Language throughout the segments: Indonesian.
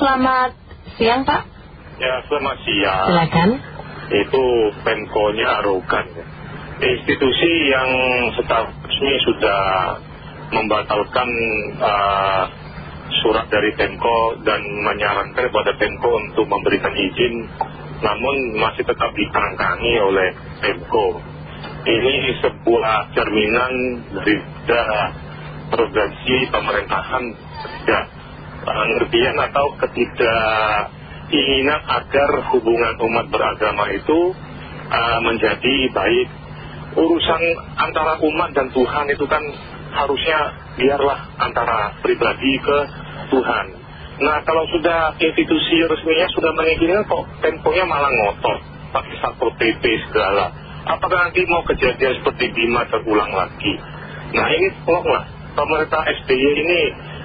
selamat siang Pak. Ya, selamat siang. Silakan. Itu Pemko-nya arogan. Institusi yang setahu resmi sudah membatalkan uh, surat dari Pemko dan menyarankan kepada Pemko untuk memberikan izin, namun masih tetap ditangkangi oleh Pemko. Ini sebuah cerminan dari provinsi pemerintahan tidak pengertian atau ketidakinginan agar hubungan umat beragama itu uh, menjadi baik. Urusan antara umat dan Tuhan itu kan harusnya biarlah antara pribadi ke Tuhan. Nah kalau sudah institusi resminya sudah mengizinkan kok temponya malah ngotot pakai satpol pp segala. Apakah nanti mau kejadian seperti Bima terulang lagi? Nah ini tolonglah pemerintah SBY ini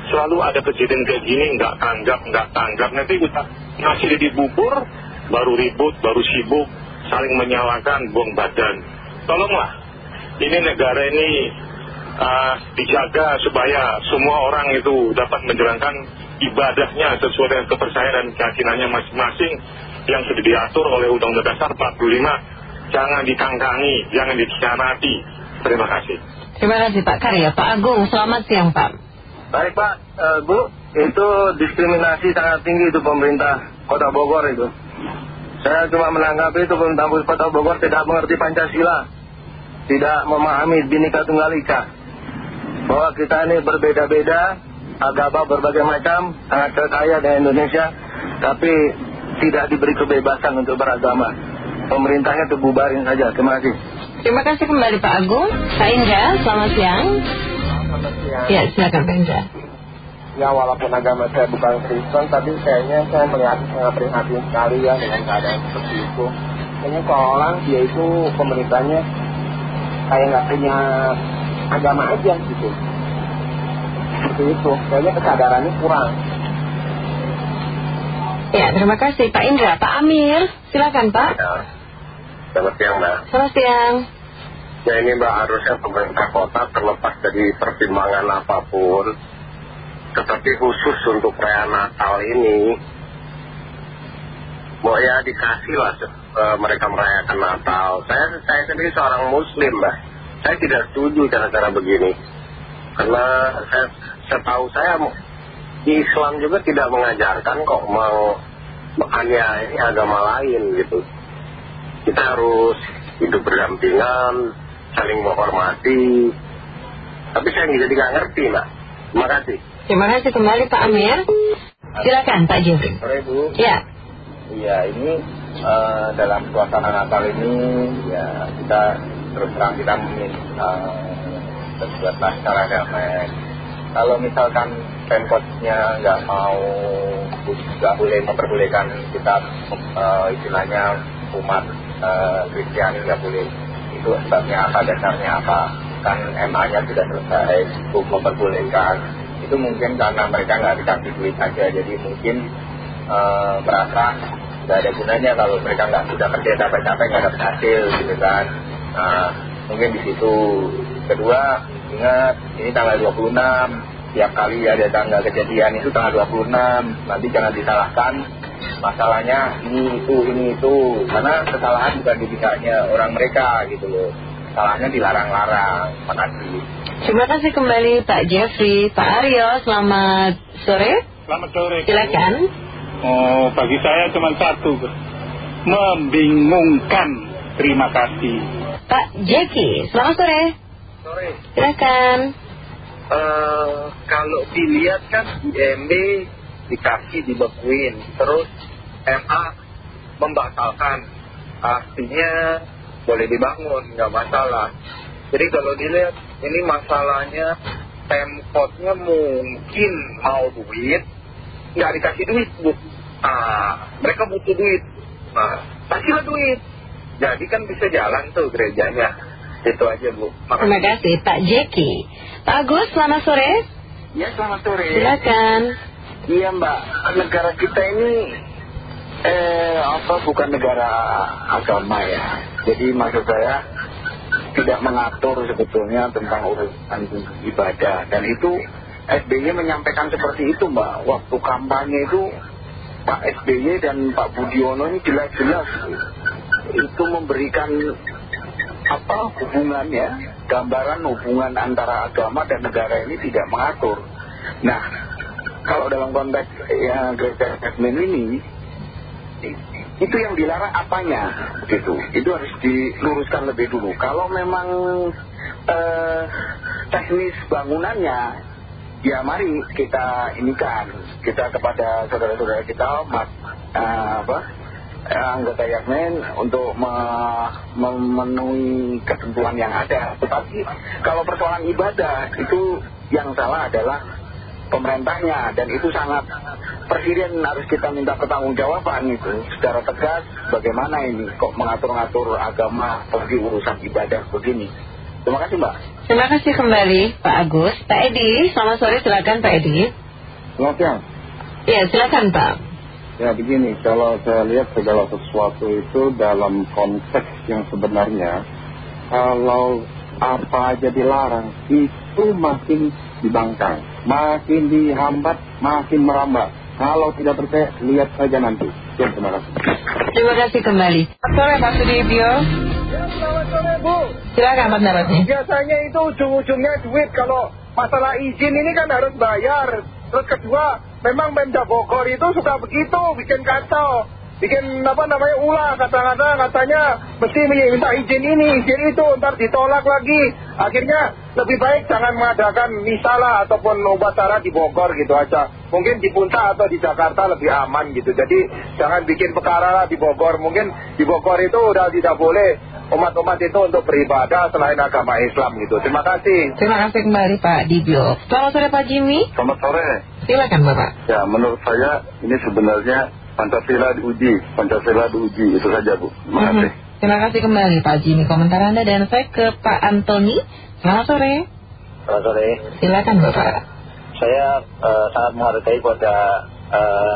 selalu ada kejadian kayak gini nggak tanggap nggak tanggap. Nanti kita ngasih di bubur baru ribut baru sibuk saling menyalahkan buang badan. Tolonglah ini negara ini uh, dijaga supaya semua orang itu dapat menjalankan ibadahnya sesuai dengan kepercayaan dan keyakinannya masing-masing yang sudah diatur oleh Undang-Undang Dasar 45 jangan ditangkangi, jangan dikhianati. Terima kasih. Terima kasih Pak Karya. Pak Agung, selamat siang Pak Baik Pak, uh, Bu, itu diskriminasi sangat tinggi itu pemerintah Kota Bogor itu. Saya cuma menanggapi itu pemerintah Kota Bogor tidak mengerti Pancasila, tidak memahami Bhinneka Tunggal Ika. Bahwa kita ini berbeda-beda, agama berbagai macam, sangat kaya dengan Indonesia, tapi tidak diberi kebebasan untuk beragama. Pemerintahnya itu bubarin saja. Terima kasih. Terima kasih kembali Pak Agung. Pak Indra, selamat siang. Ya, silakan Benja. Ya, walaupun agama saya bukan Kristen, tapi kayaknya saya melihat sangat prihatin sekali ya dengan keadaan seperti itu. Kayaknya seolah dia itu pemerintahnya kayak nggak punya agama aja gitu. Seperti itu, kayaknya kesadarannya kurang. Ya, terima kasih Pak Indra. Pak Amir, silakan Pak. Ya. Selamat siang Mbak. Selamat siang. Ya ini Mbak harusnya pemerintah kota terlepas dari pertimbangan apa pun Tetapi khusus untuk perayaan Natal ini. Mau ya dikasih lah uh, mereka merayakan Natal. Saya, saya sendiri seorang muslim Mbak. Saya tidak setuju cara-cara begini. Karena saya, saya tahu saya Islam juga tidak mengajarkan kok mau ini agama lain gitu. Kita harus hidup berdampingan saling menghormati. Tapi saya jadi nggak ngerti, Mbak. Terima kasih. Terima kasih kembali Pak Amir. Silakan Pak Jeffrey. Sore Bu. Ya. Iya, ini uh, dalam suasana Natal ini ya kita terus terang kita meminta uh, berbuatlah secara damai. Kalau misalkan pemkotnya nggak mau nggak boleh memperbolehkan kita uh, istilahnya umat Kristiani nggak boleh itu sebabnya apa, dasarnya apa. Kan MA-nya sudah selesai, untuk memperbolehkan. Itu mungkin karena mereka nggak dikasih duit aja, jadi mungkin uh, merasa nggak ada gunanya kalau mereka nggak sudah kerja capek-capek nggak dapat hasil gitu kan. Nah, mungkin di situ. Kedua, ingat ini tanggal 26, tiap kali ada tanggal kejadian itu tanggal 26, nanti jangan disalahkan masalahnya ini itu ini itu. Karena kesalahan bukan di pihaknya orang mereka gitu loh. Salahnya dilarang-larang makasih terima kasih kembali Pak Jeffrey. Pak Aryo selamat sore. Selamat sore. Silakan. Oh bagi saya cuma satu. Membingungkan. Terima kasih. Pak Jeki selamat sore. Sore. Silakan. Uh, kalau dilihat kan IMB dikasih dibekuin terus MA membatalkan. Artinya boleh dibangun nggak masalah. Jadi kalau dilihat ini masalahnya pemkotnya mungkin mau duit nggak dikasih duit bu. Ah, mereka butuh duit. Nah kasihlah duit. Jadi kan bisa jalan tuh gerejanya. Itu aja bu. Terima kasih Pak Jeki. Pak Agus selamat sore. Ya selamat sore. Silakan Iya mbak, negara kita ini eh, apa bukan negara agama ya. Jadi maksud saya tidak mengatur sebetulnya tentang urusan ibadah dan itu SBY menyampaikan seperti itu mbak. Waktu kampanye itu Pak SBY dan Pak Budiono ini jelas-jelas itu memberikan apa hubungannya, gambaran hubungan antara agama dan negara ini tidak mengatur. Nah, kalau dalam konteks ya gereja Jasmine ini, itu yang dilarang apanya, gitu. Itu harus diluruskan lebih dulu. Kalau memang eh, teknis bangunannya, ya mari kita ini kan, kita kepada saudara-saudara kita, mat, eh, apa, anggota Yasmin untuk memenuhi ketentuan yang ada. Tetapi kalau persoalan ibadah itu yang salah adalah pemerintahnya dan itu sangat presiden harus kita minta pertanggungjawaban itu secara tegas bagaimana ini kok mengatur-ngatur agama pergi urusan ibadah begini. Terima kasih Mbak. Terima kasih kembali Pak Agus. Pak Edi, selamat sore silakan Pak Edi. Selamat siang. Ya silakan Pak. Ya begini, kalau saya lihat segala sesuatu itu dalam konteks yang sebenarnya, kalau apa aja dilarang, itu makin dibangkang, makin dihambat, makin merambat. Kalau tidak percaya, lihat saja nanti. Ya, terima kasih. Terima kasih kembali. Selamat sore Pak Sudibyo. Ya, selamat sore Bu. Silakan pendapatnya. Biasanya itu ujung-ujungnya duit. Kalau masalah izin ini kan harus bayar. Terus kedua, memang Pemda Bogor itu suka begitu, bikin kacau. Bikin apa namanya ulah kata-kata katanya mesti minta izin ini, izin itu, ntar ditolak lagi. Akhirnya lebih baik jangan mengadakan misalah ataupun upacara di Bogor gitu aja. Mungkin di Punta atau di Jakarta lebih aman gitu. Jadi jangan bikin perkara lah di Bogor. Mungkin di Bogor itu udah tidak boleh umat-umat itu untuk beribadah selain agama Islam gitu. Terima kasih. Terima kasih kembali Pak Dibio. Selamat sore Pak Jimmy. Selamat sore. Silakan Bapak. Ya, menurut saya ini sebenarnya Pancasila diuji, Pancasila diuji, itu saja Bu. Terima Mhm. kasih. Terima kasih kembali Pak Jimmy komentar Anda dan saya ke Pak Antoni. Selamat sore. Selamat sore. Silakan Bapak. Saya eh, sangat menghargai pada eh,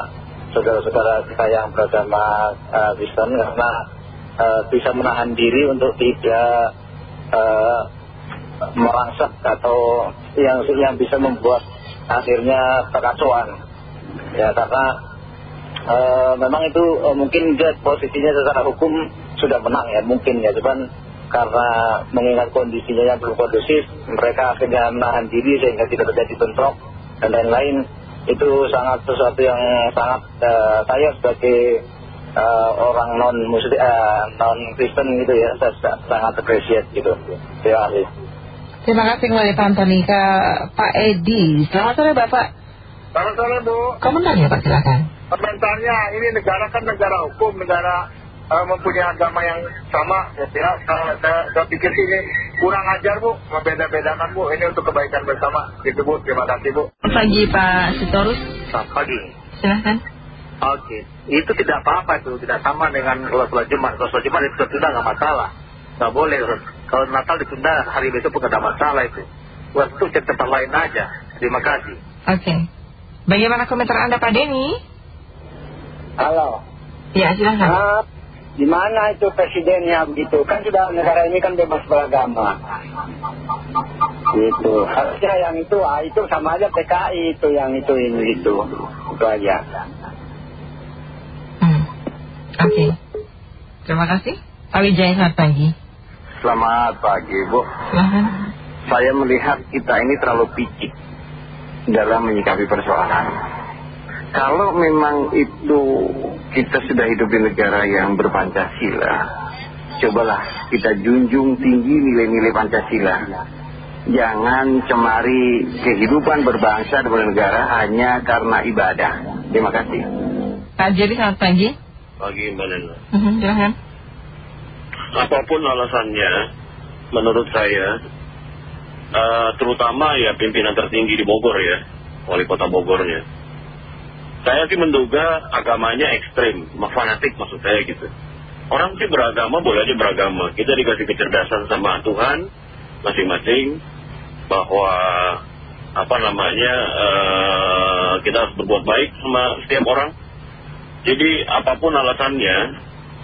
saudara-saudara kita yang beragama eh, Kristen karena eh, bisa menahan diri untuk tidak eh, merangsak atau yang yang bisa membuat akhirnya kekacauan. Ya karena eh, memang itu eh, mungkin dia posisinya secara hukum sudah menang ya mungkin ya cuman karena mengingat kondisinya yang belum kondusif mereka akhirnya menahan diri sehingga tidak terjadi bentrok dan lain-lain itu sangat sesuatu yang sangat eh, saya sebagai eh, orang non muslim non Kristen gitu ya saya sa- sangat appreciate gitu terima kasih Terima kasih kembali Pak Antoni ke Pak Edi. Selamat sore Bapak. Selamat sore Bu. Komentarnya Pak silakan. Komentarnya ini negara kan negara hukum, negara eh, mempunyai agama yang sama. Ya, ya saya, saya, saya pikir ini kurang ajar Bu, membeda-bedakan Bu. Ini untuk kebaikan bersama. Gitu Bu, terima kasih Bu. Selamat pagi Pak Sitorus. Selamat pagi. Silahkan. Oke, itu tidak apa-apa itu, tidak sama dengan kalau sholat Jumat. Kalau sholat Jumat itu tertunda nggak masalah, nggak boleh. Kalau Natal ditunda hari besok pun nggak ada masalah itu. Waktu cek tempat lain aja. Terima kasih. Oke. Bagaimana komentar Anda Pak Denny? Halo. Ya silahkan. Ah, di mana itu presidennya begitu? Kan sudah negara ini kan bebas beragama. Gitu. Harusnya yang itu, ah, itu sama aja PKI itu yang itu ini itu. Itu aja. Hmm. Oke. Terima kasih. Pak Wijaya selamat pagi. Selamat pagi Bu. Silahkan. Saya melihat kita ini terlalu picik dalam menyikapi persoalan. Kalau memang itu kita sudah hidup di negara yang berpancasila, cobalah kita junjung tinggi nilai-nilai Pancasila. Jangan cemari kehidupan berbangsa dan bernegara hanya karena ibadah. Terima kasih. Pak Jerry selamat pagi. Bagi Mbak Nana. Mhm, silahkan. Apa pun alasannya, menurut saya, eh, terutama ya pimpinan tertinggi di Bogor ya, wali kota Bogornya. Saya sih menduga agamanya ekstrim, fanatik maksud saya gitu. Orang sih beragama boleh aja beragama. Kita dikasih kecerdasan sama Tuhan masing-masing bahwa apa namanya eh, kita harus berbuat baik sama setiap orang. Jadi apa pun alasannya,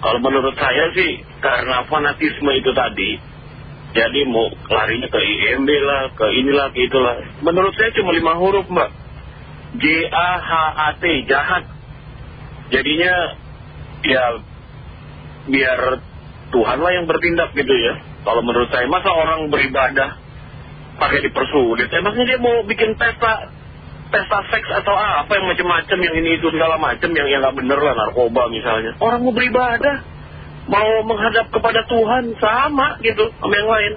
kalau menurut saya sih karena fanatisme itu tadi, jadi mau larinya ke IMB lah, ke inilah, ke itulah. Menurut saya cuma lima huruf mbak. J-A-H-A-T, jahat. jadinya ya biar Tuhan lah yang bertindak gitu ya. Kalau menurut saya masa orang beribadah pakai dipersulit? Emangnya dia mau bikin pesta pesta seks atau apa yang macam-macam yang ini itu segala macam yang yang nggak bener lah narkoba misalnya? Orang mau beribadah mau menghadap kepada Tuhan sama gitu sama yang lain.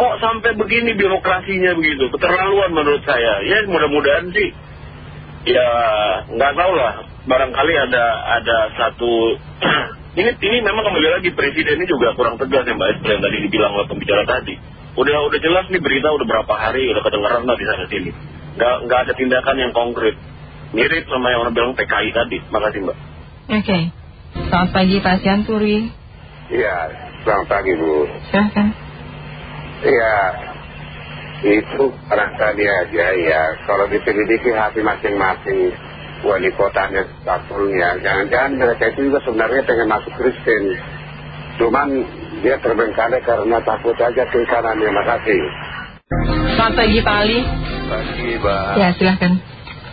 Kok sampai begini birokrasinya begitu? Keterlaluan menurut saya. Ya mudah-mudahan sih ya nggak tahu lah barangkali ada ada satu ini ini memang kembali lagi presiden ini juga kurang tegas ya mbak Esther yang tadi dibilang oleh pembicara tadi udah udah jelas nih berita udah berapa hari udah kedengeran lah di sana sini nggak nggak ada tindakan yang konkret mirip sama yang orang bilang PKI tadi makasih mbak Oke. Selamat pagi Pak Sianturi. Iya, selamat pagi Bu. Silahkan. Iya, itu barangkali aja ya. Kalau diselidiki hati masing-masing wali kotanya, stafurnya, jangan-jangan mereka itu juga sebenarnya pengen masuk Kristen. Cuman dia terbengkalai karena takut aja ke kanannya. Makasih. Selamat pagi Pak Ali. Pagi, Mbak. Ya silahkan.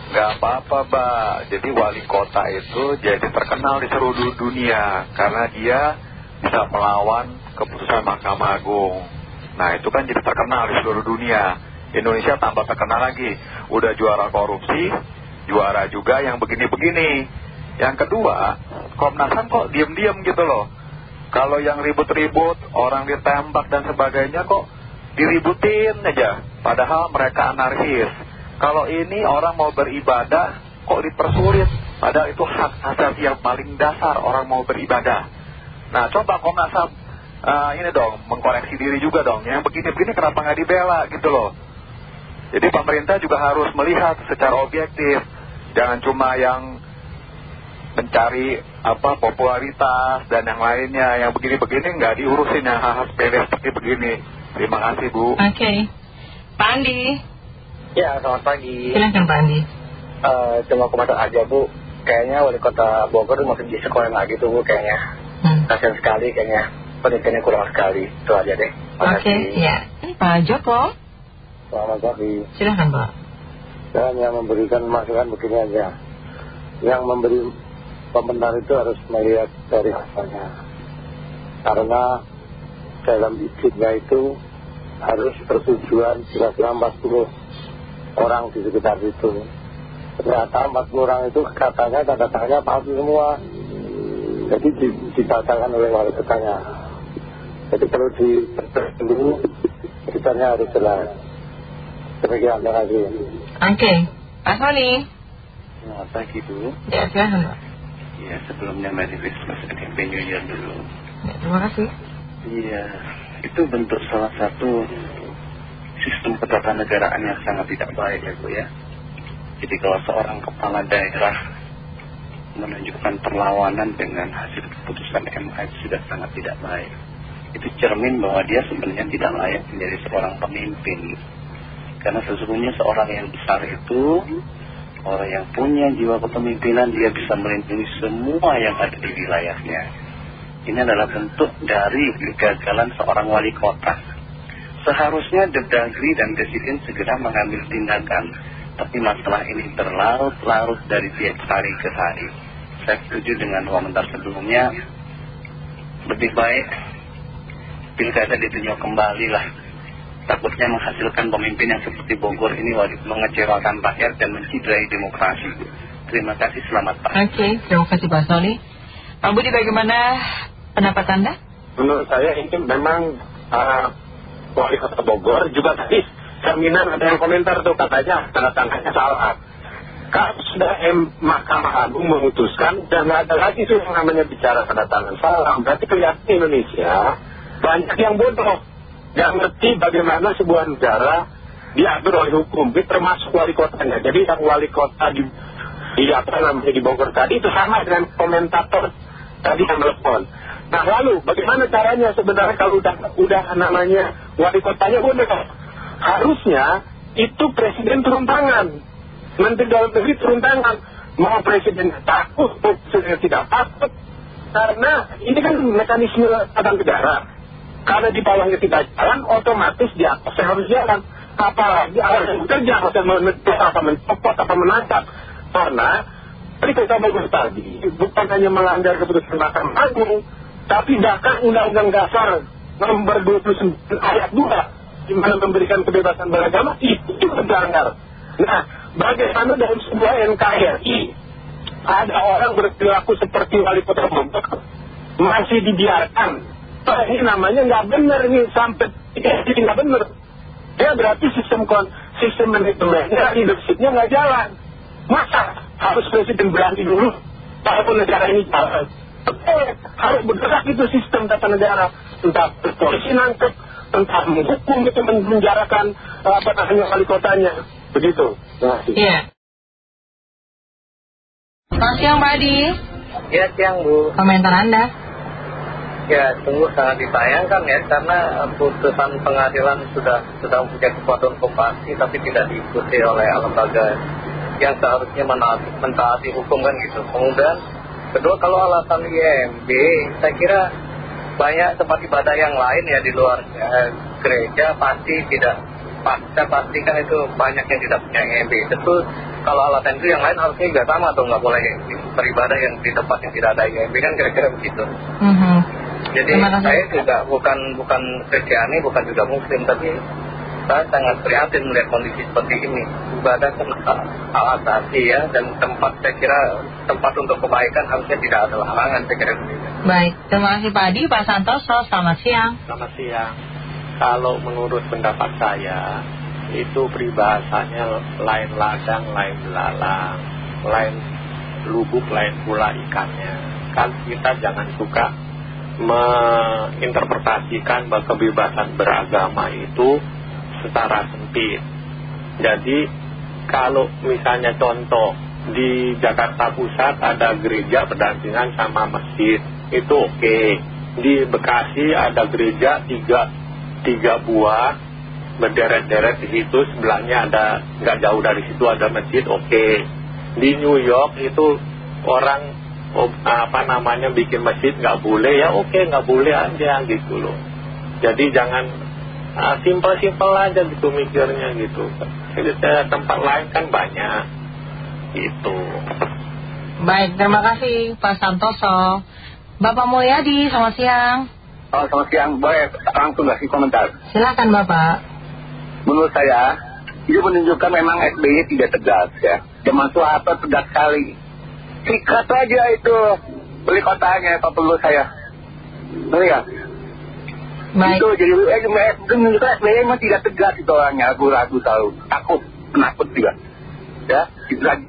Gak apa-apa, Mbak. Jadi wali kota itu jadi terkenal di seluruh dunia karena dia bisa melawan keputusan Mahkamah Agung. Nah, itu kan jadi terkenal di seluruh dunia. Indonesia tambah terkenal lagi. Udah juara korupsi, juara juga yang begini-begini. Yang kedua, Komnas HAM kok diem-diem gitu loh. Kalau yang ribut-ribut, orang ditembak dan sebagainya kok diributin aja. Padahal mereka anarkis. Kalau ini orang mau beribadah, kok dipersulit. Padahal itu hak asasi yang paling dasar orang mau beribadah. Nah coba Komnas HAM eh, ini dong, mengkoreksi diri juga dong. Yang begini-begini kenapa nggak dibela gitu loh. Jadi pemerintah juga harus melihat secara objektif. Jangan cuma yang mencari apa popularitas dan yang lainnya. Yang begini-begini nggak diurusin yang hal-hal sepele seperti begini. Terima kasih Bu. Oke. Pak Andi. Ya, selamat pagi. Silahkan Pak Andi. Eh, cuma komentar aja Bu. Kayaknya wali kota Bogor masih di sekolah lagi tuh Bu kayaknya. Hmm. Kasian sekali kayaknya. Pendidikannya kurang sekali. Itu aja deh. Oke, ya. Ini Pak Joko. Selamat pagi. Silahkan Pak. Saya hanya memberikan masukan begini aja. Yang memberi komentar itu harus melihat dari hasilnya. Karena dalam izinnya itu harus persetujuan kira-kira 40 orang di sekitar itu. Ternyata 40 orang itu katanya tanda tangannya palsu semua. Jadi di- dibatalkan oleh wali kotanya. Jadi perlu dulu, sekitarnya harus jelas. Demikian, terima kasih. Oke. Pak Sony. Selamat pagi Bu Ya silahkan Pak. Ya sebelumnya Merry Christmas and Happy New Year dulu Ya, terima kasih. Iya itu bentuk salah satu sistem ketatanegaraan yang sangat tidak baik ya Bu ya Jadi kalau seorang kepala daerah menunjukkan perlawanan dengan hasil keputusan MA itu sudah sangat tidak baik Itu cermin bahwa dia sebenarnya tidak layak menjadi seorang pemimpin Karena sesungguhnya seorang yang besar itu Orang yang punya jiwa kepemimpinan dia bisa melindungi semua yang ada di wilayahnya. Ini adalah bentuk dari kegagalan seorang wali kota. Seharusnya Depdagri dan Presiden segera mengambil tindakan. Tapi masalah ini berlarut-larut dari tiap hari ke hari. Saya setuju dengan komentar sebelumnya. Lebih baik pilkada ditinjau kembali lah takutnya menghasilkan pemimpin yang seperti Bogor ini waduh, mengecewakan rakyat dan menciderai demokrasi. Terima kasih, selamat Pak. Oke, terima kasih Pak Sony. Pak Budi bagaimana pendapat Anda? Menurut saya ini memang uh, wali kota Bogor juga tadi seminar ada yang komentar tuh katanya tanda tangannya salah. Kalau sudah M, Mahkamah Agung memutuskan dan nggak ada lagi tuh yang namanya bicara tanda tangan salah. Berarti kelihatan Indonesia banyak yang bodoh. Yang ngerti bagaimana sebuah negara diatur oleh hukum, termasuk wali kotanya. Jadi yang wali kota di, di apa namanya di Bogor tadi itu sama dengan komentator tadi yang telepon. Nah lalu bagaimana caranya sebenarnya kalau udah udah namanya wali kotanya udah harusnya itu presiden turun tangan, menteri dalam negeri turun tangan. Mau presiden takut, presiden tidak takut, karena ini kan mekanisme tata negara. Karena di bawahnya tidak jalan, otomatis di atasnya harus jalan. Apalagi yang bekerja harus menutup apa mencopot apa menangkap. Karena Tadi kata bagus tadi, bukan hanya melanggar keputusan Mahkamah Agung, tapi bahkan Undang-Undang Dasar nomor 29 ayat 2 di mana memberikan kebebasan beragama itu juga dilanggar. Nah, bagaimana dalam sebuah NKRI ada orang berperilaku seperti wali kota Bogor masih dibiarkan. Oh, ini namanya nggak benar ini sampai ini nggak benar. Ya berarti sistem kon, sistem manajemennya, leadershipnya nggak jalan. Masa harus presiden berani dulu, walaupun negara ini jalan. Oke, harus bergerak itu sistem tata negara. Entah polisi nangkep, entah menghukum itu menjarakan apa namanya wali kotanya. Begitu. Terima kasih. Iya. Selamat siang Pak Adi. Ya siang Bu. Komentar Anda. Ya sungguh sangat disayangkan ya karena putusan pengadilan sudah sudah mempunyai kekuatan hukum pasti tapi tidak diikuti oleh lembaga yang seharusnya menaati, mentaati hukum kan gitu. Kemudian kedua kalau alasan IMB saya kira banyak tempat ibadah yang lain ya di luar eh, gereja pasti tidak saya pastikan itu banyak yang tidak punya IMB. Tentu kalau alasan itu yang lain harusnya juga sama atau nggak boleh beribadah yang di tempat yang tidak ada IMB kan kira-kira begitu. Mhm. Jadi saya juga bukan bukan Kristiani, bukan juga Muslim, tapi saya sangat prihatin melihat kondisi seperti ini. Ibadah kan hal asasi ya, dan tempat saya kira tempat untuk kebaikan harusnya tidak ada halangan saya kira. Baik, terima kasih Pak Adi. Pak Santoso, selamat siang. Selamat siang. Kalau menurut pendapat saya, itu peribahasanya lain ladang, lain belalang, lain lubuk, lain pula ikannya. Kan kita jangan suka menginterpretasikan bahwa kebebasan beragama itu secara sempit. Jadi kalau misalnya contoh di Jakarta Pusat ada gereja berdampingan sama masjid, itu oke. Di Bekasi ada gereja tiga, tiga buah berderet-deret di situ, sebelahnya ada nggak jauh dari situ ada masjid, oke. Di New York itu orang apa namanya bikin masjid nggak boleh ya oke nggak boleh aja gitu loh jadi jangan ah, simpel-simpel aja gitu mikirnya gitu jadi saya tempat lain kan banyak gitu Baik, terima kasih Pak Santoso. Bapak Mulyadi, selamat siang. Oh, selamat siang. Boleh langsung kasih komentar. Silakan Bapak. Menurut saya, itu menunjukkan memang SBY tidak tegas ya. Zaman Soeharto tegas sekali. Sikat aja itu beli kotanya, apa perlu saya. Betul ya? Baik. Itu jadi eh, itu menunjukkan SBY memang tidak tegas itu orangnya, ragu-ragu selalu. Takut, penakut juga. Ya, itu lagi.